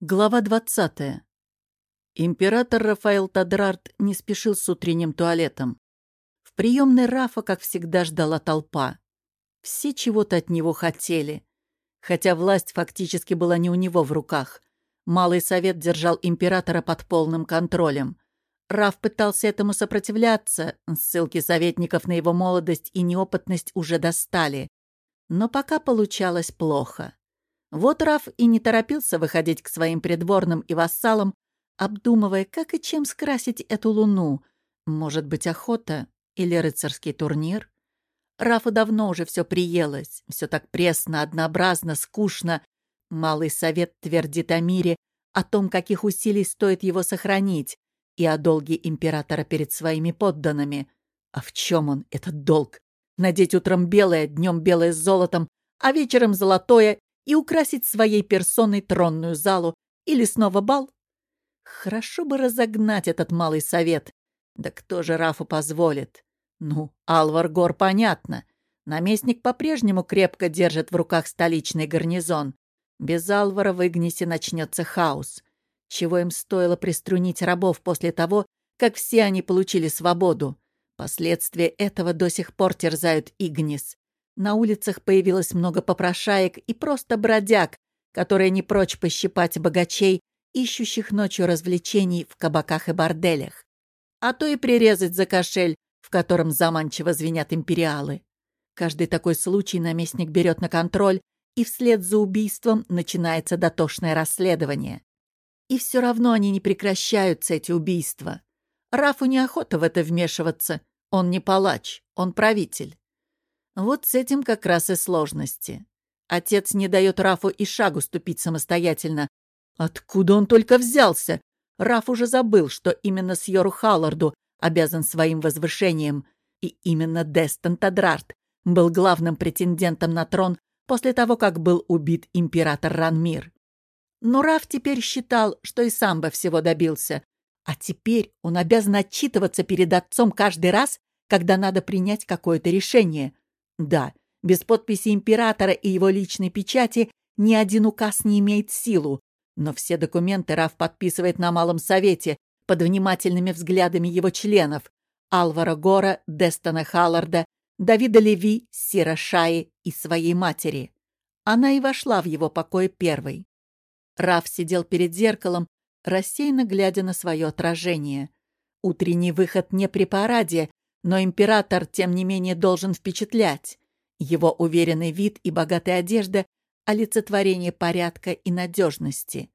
Глава 20. Император Рафаэл Тадрарт не спешил с утренним туалетом. В приемной Рафа, как всегда, ждала толпа. Все чего-то от него хотели. Хотя власть фактически была не у него в руках. Малый совет держал императора под полным контролем. Раф пытался этому сопротивляться, ссылки советников на его молодость и неопытность уже достали. Но пока получалось плохо. Вот Раф и не торопился выходить к своим придворным и вассалам, обдумывая, как и чем скрасить эту луну. Может быть, охота или рыцарский турнир? Рафу давно уже все приелось, все так пресно, однообразно, скучно. Малый совет твердит о мире, о том, каких усилий стоит его сохранить, и о долге императора перед своими подданными. А в чем он, этот долг? Надеть утром белое, днем белое с золотом, а вечером золотое и украсить своей персоной тронную залу или снова бал? Хорошо бы разогнать этот малый совет. Да кто же Рафу позволит? Ну, Алвар Гор понятно. Наместник по-прежнему крепко держит в руках столичный гарнизон. Без Алвара в Игнисе начнется хаос. Чего им стоило приструнить рабов после того, как все они получили свободу? Последствия этого до сих пор терзают Игнис. На улицах появилось много попрошаек и просто бродяг, которые не прочь пощипать богачей, ищущих ночью развлечений в кабаках и борделях. А то и прирезать за кошель, в котором заманчиво звенят империалы. Каждый такой случай наместник берет на контроль, и вслед за убийством начинается дотошное расследование. И все равно они не прекращаются, эти убийства. Рафу неохота в это вмешиваться. Он не палач, он правитель. Вот с этим как раз и сложности. Отец не дает Рафу и шагу ступить самостоятельно. Откуда он только взялся? Раф уже забыл, что именно Сьору Халларду обязан своим возвышением. И именно Дестон Тадрарт был главным претендентом на трон после того, как был убит император Ранмир. Но Раф теперь считал, что и сам бы всего добился. А теперь он обязан отчитываться перед отцом каждый раз, когда надо принять какое-то решение. Да, без подписи императора и его личной печати ни один указ не имеет силу, но все документы Раф подписывает на Малом Совете под внимательными взглядами его членов Алвара Гора, Дестона Халларда, Давида Леви, Сира Шаи и своей матери. Она и вошла в его покой первой. Раф сидел перед зеркалом, рассеянно глядя на свое отражение. Утренний выход не при параде, но император, тем не менее, должен впечатлять. Его уверенный вид и богатая одежда — олицетворение порядка и надежности.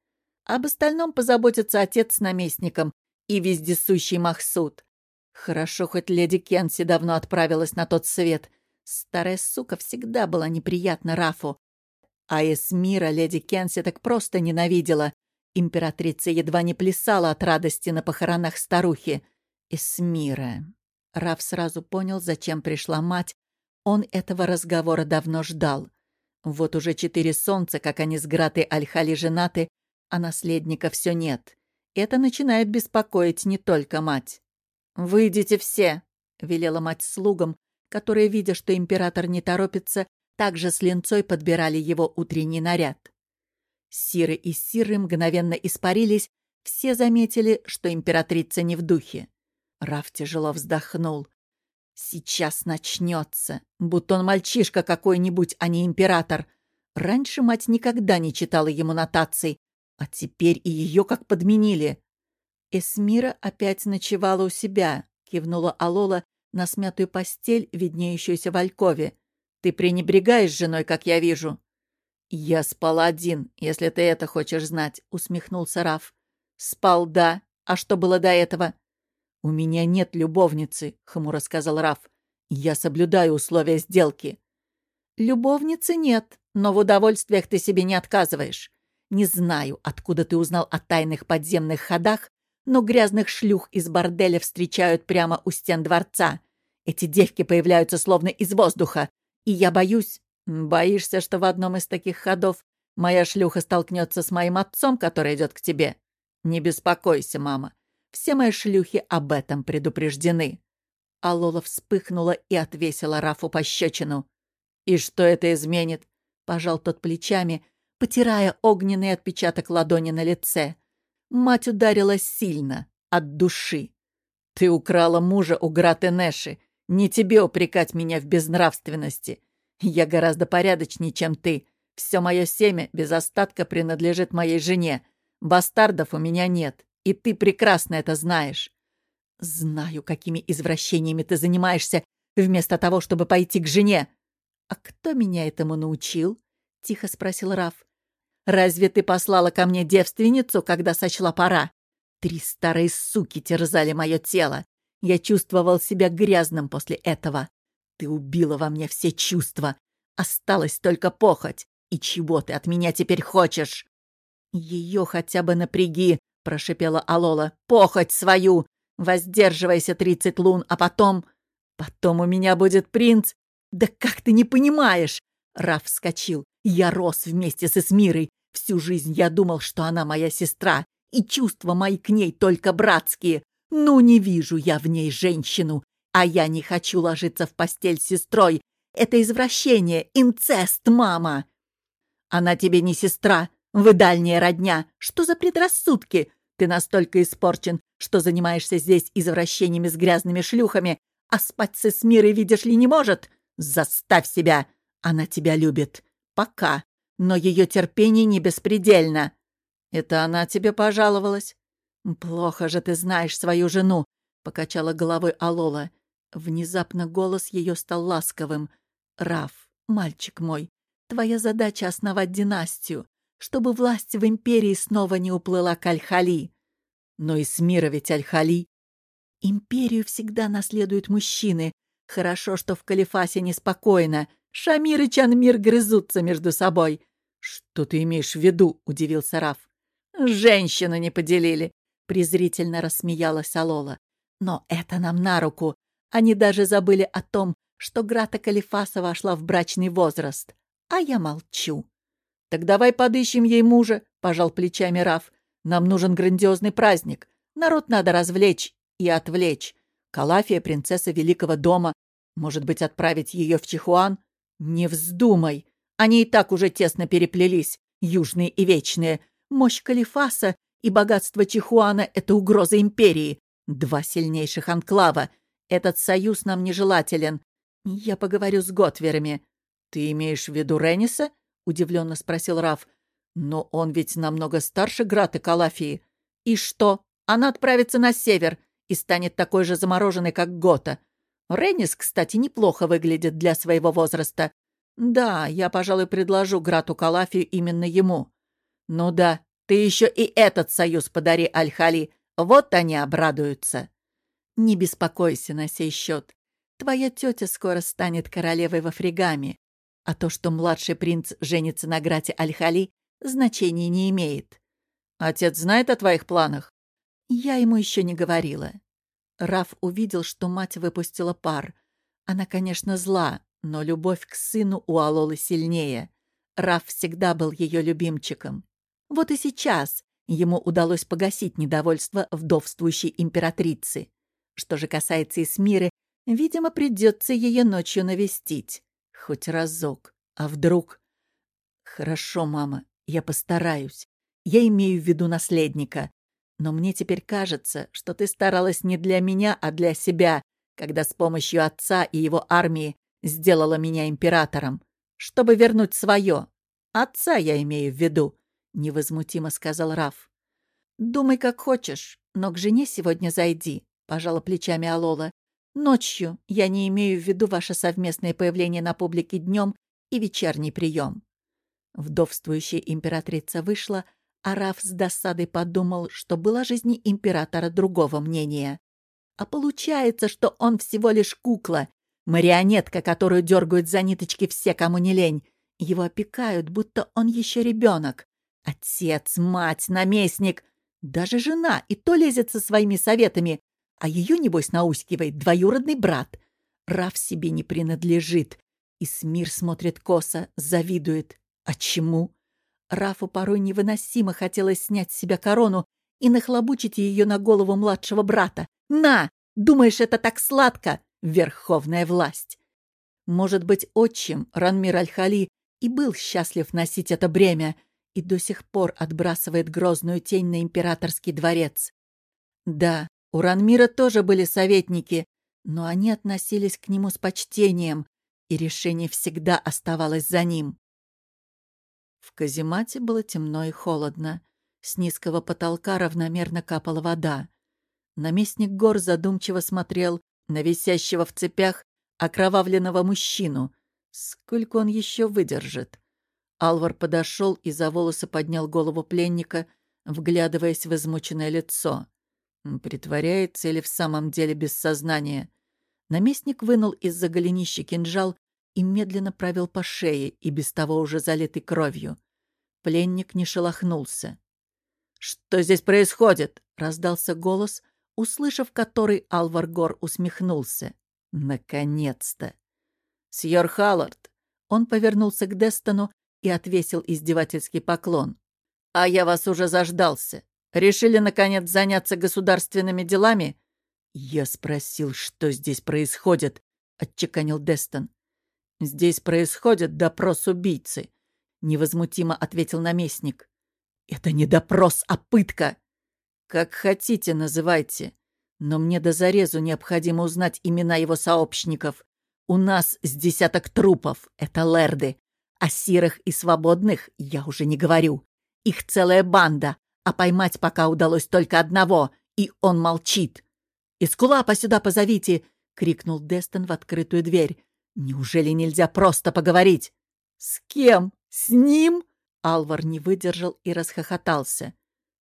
Об остальном позаботится отец с наместником и вездесущий Махсуд. Хорошо, хоть леди Кенси давно отправилась на тот свет. Старая сука всегда была неприятна Рафу. А Эсмира леди Кенси так просто ненавидела. Императрица едва не плясала от радости на похоронах старухи. Эсмира. Раф сразу понял, зачем пришла мать. Он этого разговора давно ждал. Вот уже четыре солнца, как они с Гратой Альхали женаты, а наследника все нет. Это начинает беспокоить не только мать. «Выйдите все!» — велела мать слугам, которые, видя, что император не торопится, также с ленцой подбирали его утренний наряд. Сиры и Сиры мгновенно испарились, все заметили, что императрица не в духе. Раф тяжело вздохнул. Сейчас начнется. Будто он мальчишка какой-нибудь, а не император. Раньше мать никогда не читала ему нотаций, а теперь и ее как подменили. Эсмира опять ночевала у себя, кивнула Алола на смятую постель, виднеющуюся в Алькове. Ты пренебрегаешь женой, как я вижу. Я спал один, если ты это хочешь знать, усмехнулся Раф. Спал, да. А что было до этого? «У меня нет любовницы», — хмуро сказал Раф. «Я соблюдаю условия сделки». «Любовницы нет, но в удовольствиях ты себе не отказываешь. Не знаю, откуда ты узнал о тайных подземных ходах, но грязных шлюх из борделя встречают прямо у стен дворца. Эти девки появляются словно из воздуха. И я боюсь... Боишься, что в одном из таких ходов моя шлюха столкнется с моим отцом, который идет к тебе? Не беспокойся, мама. Все мои шлюхи об этом предупреждены». А Лола вспыхнула и отвесила Рафу пощечину. «И что это изменит?» — пожал тот плечами, потирая огненный отпечаток ладони на лице. Мать ударила сильно, от души. «Ты украла мужа у Граты Нэши. Не тебе упрекать меня в безнравственности. Я гораздо порядочнее, чем ты. Все мое семя без остатка принадлежит моей жене. Бастардов у меня нет, и ты прекрасно это знаешь. Знаю, какими извращениями ты занимаешься, вместо того, чтобы пойти к жене. А кто меня этому научил? Тихо спросил Раф. Разве ты послала ко мне девственницу, когда сочла пора? Три старые суки терзали мое тело. Я чувствовал себя грязным после этого. Ты убила во мне все чувства. Осталась только похоть. И чего ты от меня теперь хочешь? Ее хотя бы напряги, прошипела Алола. Похоть свою. Воздерживайся тридцать лун, а потом... Потом у меня будет принц. Да как ты не понимаешь? Раф вскочил. Я рос вместе с Эсмирой. Всю жизнь я думал, что она моя сестра и чувства мои к ней только братские. Ну, не вижу я в ней женщину, а я не хочу ложиться в постель с сестрой. Это извращение, инцест, мама. Она тебе не сестра, вы дальняя родня. Что за предрассудки? Ты настолько испорчен, что занимаешься здесь извращениями с грязными шлюхами, а спать с Эсмирой, видишь ли, не может. Заставь себя. Она тебя любит. Пока. Но ее терпение не беспредельно. «Это она тебе пожаловалась?» «Плохо же ты знаешь свою жену», — покачала головой Алола. Внезапно голос ее стал ласковым. «Раф, мальчик мой, твоя задача — основать династию, чтобы власть в империи снова не уплыла к Аль-Хали. Но и с мира ведь Аль-Хали. Империю всегда наследуют мужчины. Хорошо, что в Калифасе неспокойно. Шамир и Чанмир грызутся между собой». «Что ты имеешь в виду?» — удивился Раф. «Женщину не поделили!» — презрительно рассмеялась Алола. «Но это нам на руку. Они даже забыли о том, что Грата Калифаса вошла в брачный возраст. А я молчу». «Так давай подыщем ей мужа», — пожал плечами Раф. «Нам нужен грандиозный праздник. Народ надо развлечь и отвлечь. Калафия — принцесса Великого дома. Может быть, отправить ее в Чихуан? Не вздумай. Они и так уже тесно переплелись, южные и вечные. Мощь Калифаса и богатство Чихуана — это угроза империи. Два сильнейших анклава. Этот союз нам нежелателен. Я поговорю с Готверами. Ты имеешь в виду Рениса? Удивленно спросил Раф. Но он ведь намного старше Граты Калафии. И что? Она отправится на север и станет такой же замороженной, как Гота. Ренис, кстати, неплохо выглядит для своего возраста. Да, я, пожалуй, предложу Грату Калафию именно ему. Ну да, ты еще и этот союз подари Аль-Хали. Вот они обрадуются. Не беспокойся на сей счет. Твоя тетя скоро станет королевой во Фригаме. А то, что младший принц женится на Грате Аль-Хали, значения не имеет. Отец знает о твоих планах? Я ему еще не говорила. Раф увидел, что мать выпустила пар. Она, конечно, зла, но любовь к сыну у Алолы сильнее. Раф всегда был ее любимчиком. Вот и сейчас ему удалось погасить недовольство вдовствующей императрицы. Что же касается Исмиры, видимо, придется ее ночью навестить. Хоть разок. А вдруг... Хорошо, мама, я постараюсь. Я имею в виду наследника. Но мне теперь кажется, что ты старалась не для меня, а для себя, когда с помощью отца и его армии сделала меня императором, чтобы вернуть свое. Отца я имею в виду. — невозмутимо сказал Раф. «Думай, как хочешь, но к жене сегодня зайди», — пожала плечами Алола. «Ночью я не имею в виду ваше совместное появление на публике днем и вечерний прием». Вдовствующая императрица вышла, а Раф с досадой подумал, что была жизни императора другого мнения. А получается, что он всего лишь кукла, марионетка, которую дергают за ниточки все, кому не лень. Его опекают, будто он еще ребенок. Отец, мать, наместник, даже жена и то лезет со своими советами, а ее, небось, наускивает двоюродный брат. Раф себе не принадлежит. И Смир смотрит косо, завидует. А чему? Рафу порой невыносимо хотелось снять с себя корону и нахлобучить ее на голову младшего брата. «На! Думаешь, это так сладко? Верховная власть!» Может быть, отчим, Ранмир Аль-Хали, и был счастлив носить это бремя, и до сих пор отбрасывает грозную тень на императорский дворец. Да, у Ранмира тоже были советники, но они относились к нему с почтением, и решение всегда оставалось за ним. В каземате было темно и холодно. С низкого потолка равномерно капала вода. Наместник гор задумчиво смотрел на висящего в цепях окровавленного мужчину. Сколько он еще выдержит? Алвар подошел и за волосы поднял голову пленника, вглядываясь в измученное лицо. Притворяется или в самом деле без сознания? Наместник вынул из-за голенища кинжал и медленно провел по шее и без того уже залитой кровью. Пленник не шелохнулся. «Что здесь происходит?» — раздался голос, услышав который, Алвар Гор усмехнулся. «Наконец-то!» «Сьор Халлард!» Он повернулся к Дестону и отвесил издевательский поклон. «А я вас уже заждался. Решили, наконец, заняться государственными делами?» «Я спросил, что здесь происходит», — отчеканил Дестон. «Здесь происходит допрос убийцы», — невозмутимо ответил наместник. «Это не допрос, а пытка!» «Как хотите, называйте. Но мне до зарезу необходимо узнать имена его сообщников. У нас с десяток трупов, это лерды. О сирых и свободных я уже не говорю. Их целая банда, а поймать пока удалось только одного, и он молчит. «Искулапа сюда позовите!» — крикнул Дестон в открытую дверь. «Неужели нельзя просто поговорить?» «С кем? С ним?» Алвар не выдержал и расхохотался.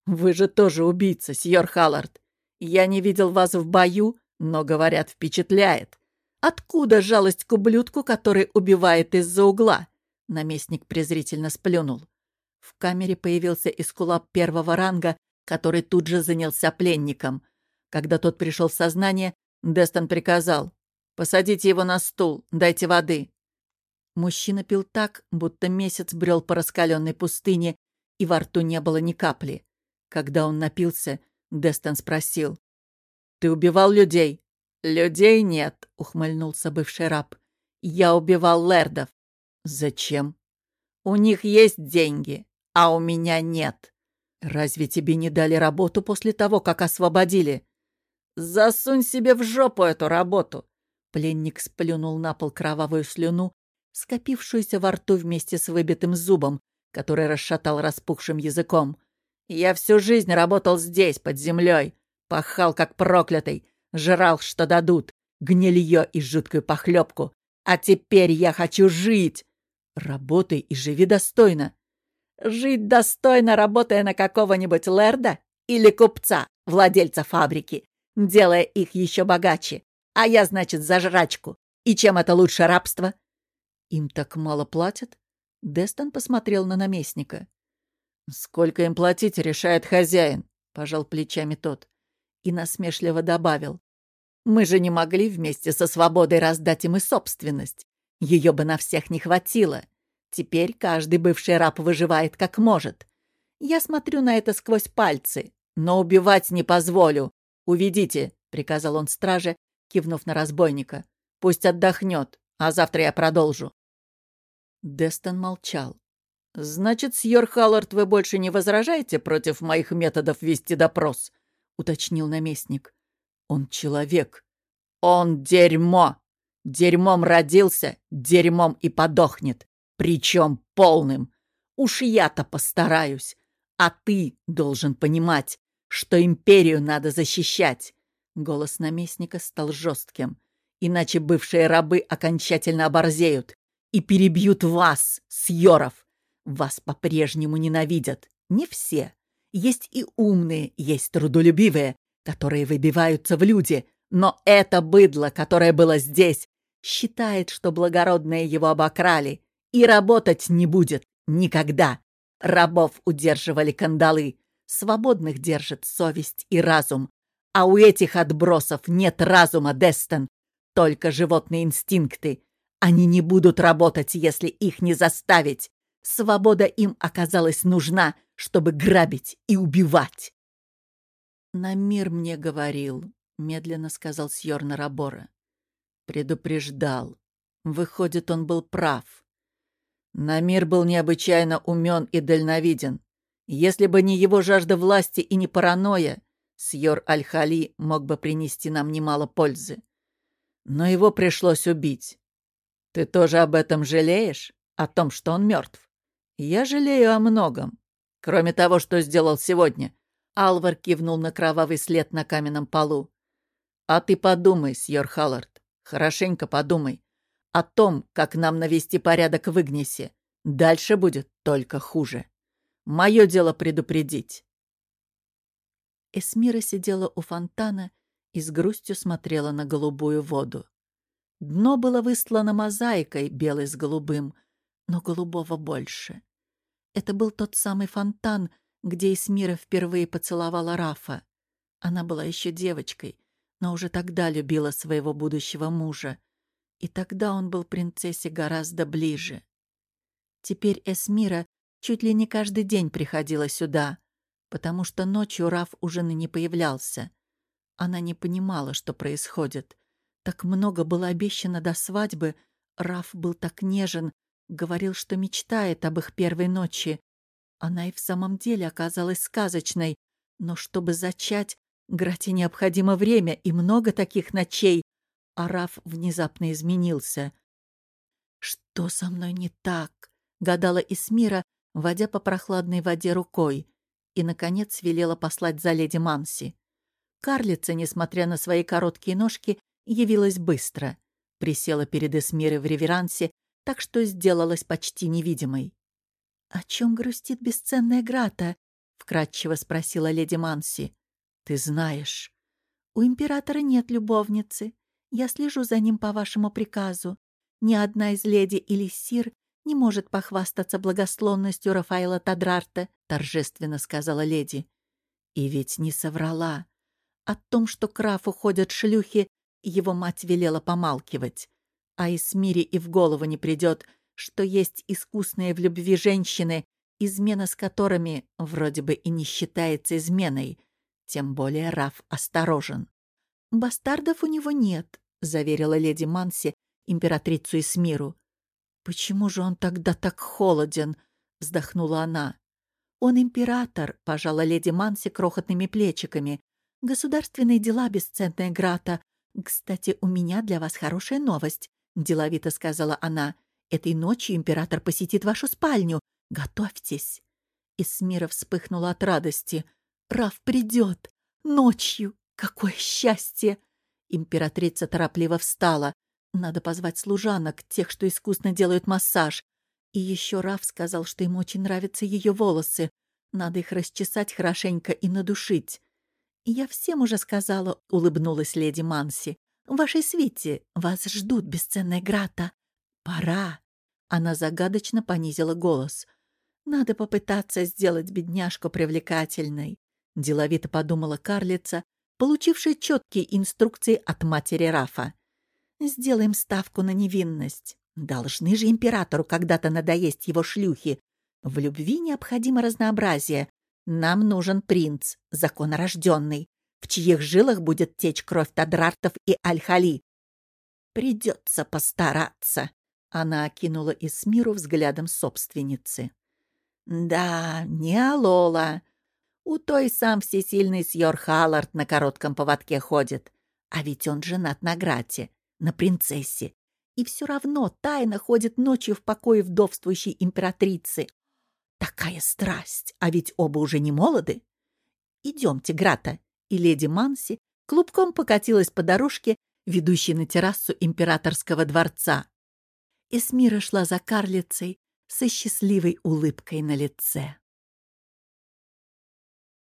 «Вы же тоже убийца, сьор Халлард. Я не видел вас в бою, но, говорят, впечатляет. Откуда жалость к ублюдку, который убивает из-за угла?» Наместник презрительно сплюнул. В камере появился эскулап первого ранга, который тут же занялся пленником. Когда тот пришел в сознание, Дестон приказал «Посадите его на стул, дайте воды». Мужчина пил так, будто месяц брел по раскаленной пустыне, и во рту не было ни капли. Когда он напился, Дестон спросил. «Ты убивал людей?» «Людей нет», — ухмыльнулся бывший раб. «Я убивал лэрдов». «Зачем?» «У них есть деньги, а у меня нет». «Разве тебе не дали работу после того, как освободили?» «Засунь себе в жопу эту работу!» Пленник сплюнул на пол кровавую слюну, скопившуюся во рту вместе с выбитым зубом, который расшатал распухшим языком. «Я всю жизнь работал здесь, под землей, пахал как проклятый, жрал, что дадут, гнилье и жуткую похлебку. А теперь я хочу жить! Работай и живи достойно!» «Жить достойно, работая на какого-нибудь лерда или купца, владельца фабрики, делая их еще богаче. А я, значит, за жрачку. И чем это лучше рабства? Им так мало платят? Дестон посмотрел на наместника. «Сколько им платить, решает хозяин», — пожал плечами тот. И насмешливо добавил. «Мы же не могли вместе со свободой раздать им и собственность. Ее бы на всех не хватило. Теперь каждый бывший раб выживает как может. Я смотрю на это сквозь пальцы, но убивать не позволю. «Уведите», — приказал он страже, кивнув на разбойника. «Пусть отдохнет, а завтра я продолжу». Дестон молчал. «Значит, сьор Халлард, вы больше не возражаете против моих методов вести допрос?» — уточнил наместник. «Он человек. Он дерьмо. Дерьмом родился, дерьмом и подохнет. Причем полным. Уж я-то постараюсь. А ты должен понимать, что империю надо защищать. Голос наместника стал жестким. Иначе бывшие рабы окончательно оборзеют и перебьют вас, сьоров. Вас по-прежнему ненавидят. Не все. Есть и умные, есть трудолюбивые, которые выбиваются в люди. Но это быдло, которое было здесь, считает, что благородные его обокрали. И работать не будет. Никогда. Рабов удерживали кандалы. Свободных держит совесть и разум. А у этих отбросов нет разума, Дестон. Только животные инстинкты. Они не будут работать, если их не заставить. Свобода им оказалась нужна, чтобы грабить и убивать. «На мир мне говорил», — медленно сказал Сьор Нарабора. Предупреждал. Выходит, он был прав. Намир был необычайно умен и дальновиден. Если бы не его жажда власти и не паранойя, Сьор Аль-Хали мог бы принести нам немало пользы. Но его пришлось убить. Ты тоже об этом жалеешь? О том, что он мертв? Я жалею о многом. Кроме того, что сделал сегодня. Алвар кивнул на кровавый след на каменном полу. А ты подумай, Сьор Халлард, хорошенько подумай о том, как нам навести порядок в Игнисе. Дальше будет только хуже. Мое дело предупредить. Эсмира сидела у фонтана и с грустью смотрела на голубую воду. Дно было выслано мозаикой, белой с голубым, но голубого больше. Это был тот самый фонтан, где Эсмира впервые поцеловала Рафа. Она была еще девочкой, но уже тогда любила своего будущего мужа. И тогда он был принцессе гораздо ближе. Теперь Эсмира чуть ли не каждый день приходила сюда, потому что ночью Раф уже не появлялся. Она не понимала, что происходит. Так много было обещано до свадьбы. Раф был так нежен, говорил, что мечтает об их первой ночи. Она и в самом деле оказалась сказочной, но чтобы зачать, Грате необходимо время и много таких ночей. А Раф внезапно изменился. «Что со мной не так?» — гадала Исмира, водя по прохладной воде рукой, и, наконец, велела послать за леди Манси. Карлица, несмотря на свои короткие ножки, явилась быстро. Присела перед Эсмирой в реверансе, так что сделалась почти невидимой. «О чем грустит бесценная Грата?» — вкратчиво спросила леди Манси. «Ты знаешь. У императора нет любовницы. Я слежу за ним по вашему приказу. Ни одна из леди или сир не может похвастаться благословностью Рафаэла Тадрарта», — торжественно сказала леди. И ведь не соврала. О том, что к Рафу ходят шлюхи, его мать велела помалкивать. А Исмире и в голову не придет, что есть искусные в любви женщины, измена с которыми вроде бы и не считается изменой. Тем более Раф осторожен. «Бастардов у него нет», — заверила леди Манси императрицу Исмиру. «Почему же он тогда так холоден?» — вздохнула она. «Он император», — пожала леди Манси крохотными плечиками. «Государственные дела, бесценная Грата. Кстати, у меня для вас хорошая новость», — деловито сказала она. «Этой ночью император посетит вашу спальню. Готовьтесь». Исмира вспыхнула от радости. «Раф придет! Ночью! Какое счастье!» Императрица торопливо встала. Надо позвать служанок, тех, что искусно делают массаж. И еще Раф сказал, что ему очень нравятся ее волосы. Надо их расчесать хорошенько и надушить. «Я всем уже сказала», — улыбнулась леди Манси. «В вашей свите вас ждут, бесценная Грата. Пора». Она загадочно понизила голос. «Надо попытаться сделать бедняжку привлекательной», — деловито подумала карлица, получившая четкие инструкции от матери Рафа. Сделаем ставку на невинность. Должны же императору когда-то надоесть его шлюхи. В любви необходимо разнообразие. Нам нужен принц, законорожденный, в чьих жилах будет течь кровь Тадрартов и Аль-Хали. Придется постараться. Она окинула Исмиру взглядом собственницы. Да, не Алола. У той сам всесильный Сьор Халлард на коротком поводке ходит. А ведь он женат на Грате на принцессе. И все равно тайно ходит ночью в покое вдовствующей императрицы. Такая страсть, а ведь оба уже не молоды. Идемте, Грата. И леди Манси клубком покатилась по дорожке, ведущей на террасу императорского дворца. Эсмира шла за карлицей со счастливой улыбкой на лице.